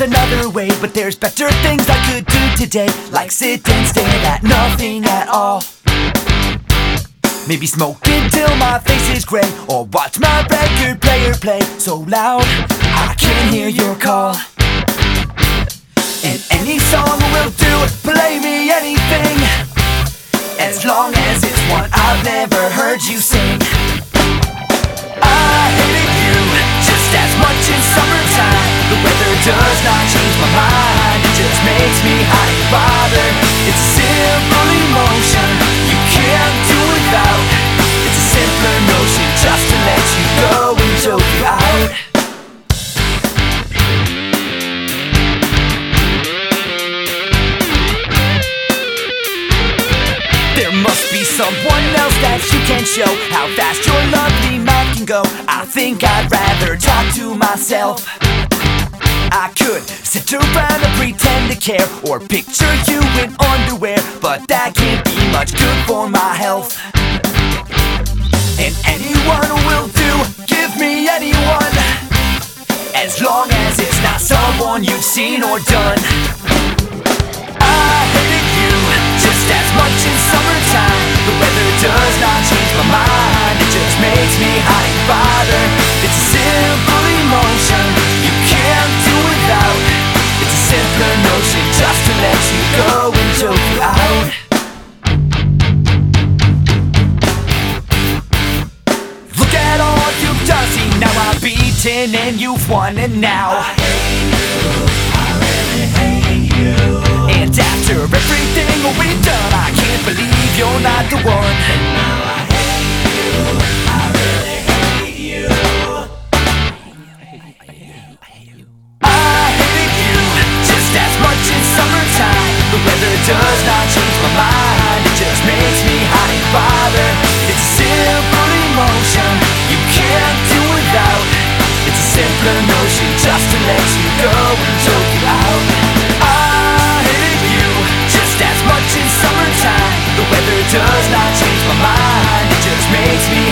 is another way, but there's better things I could do today, like sit and stare at nothing at all. Maybe smoke until my face is gray, or watch my record player play so loud I can't hear your call. And any song will do, play me anything, as long as it's one I've never heard you sing. I hated you just as much in mind, it just makes me hot and bothered. It's a simple emotion you can't do without. It's a simpler notion just to let you go and choke you out. There must be someone else that you can show how fast your lovely mind can go. I think I'd rather talk to myself. I could sit around and pretend to care or picture you in underwear, but that can't be much good for my health. And anyone will do, give me anyone, as long as it's not someone you've seen or done. I hated you just as much in summertime. The weather does not change my mind, it just makes me hot and let you go and choke you out. Look at all you've done, see now I'm beaten and you've won, and now. I hate, I really hate you And after everything we've done, I can't believe you're not the one. Simpler notion just to let you go and choke you out. I hated you just as much in summertime. The weather does not change my mind, it just makes me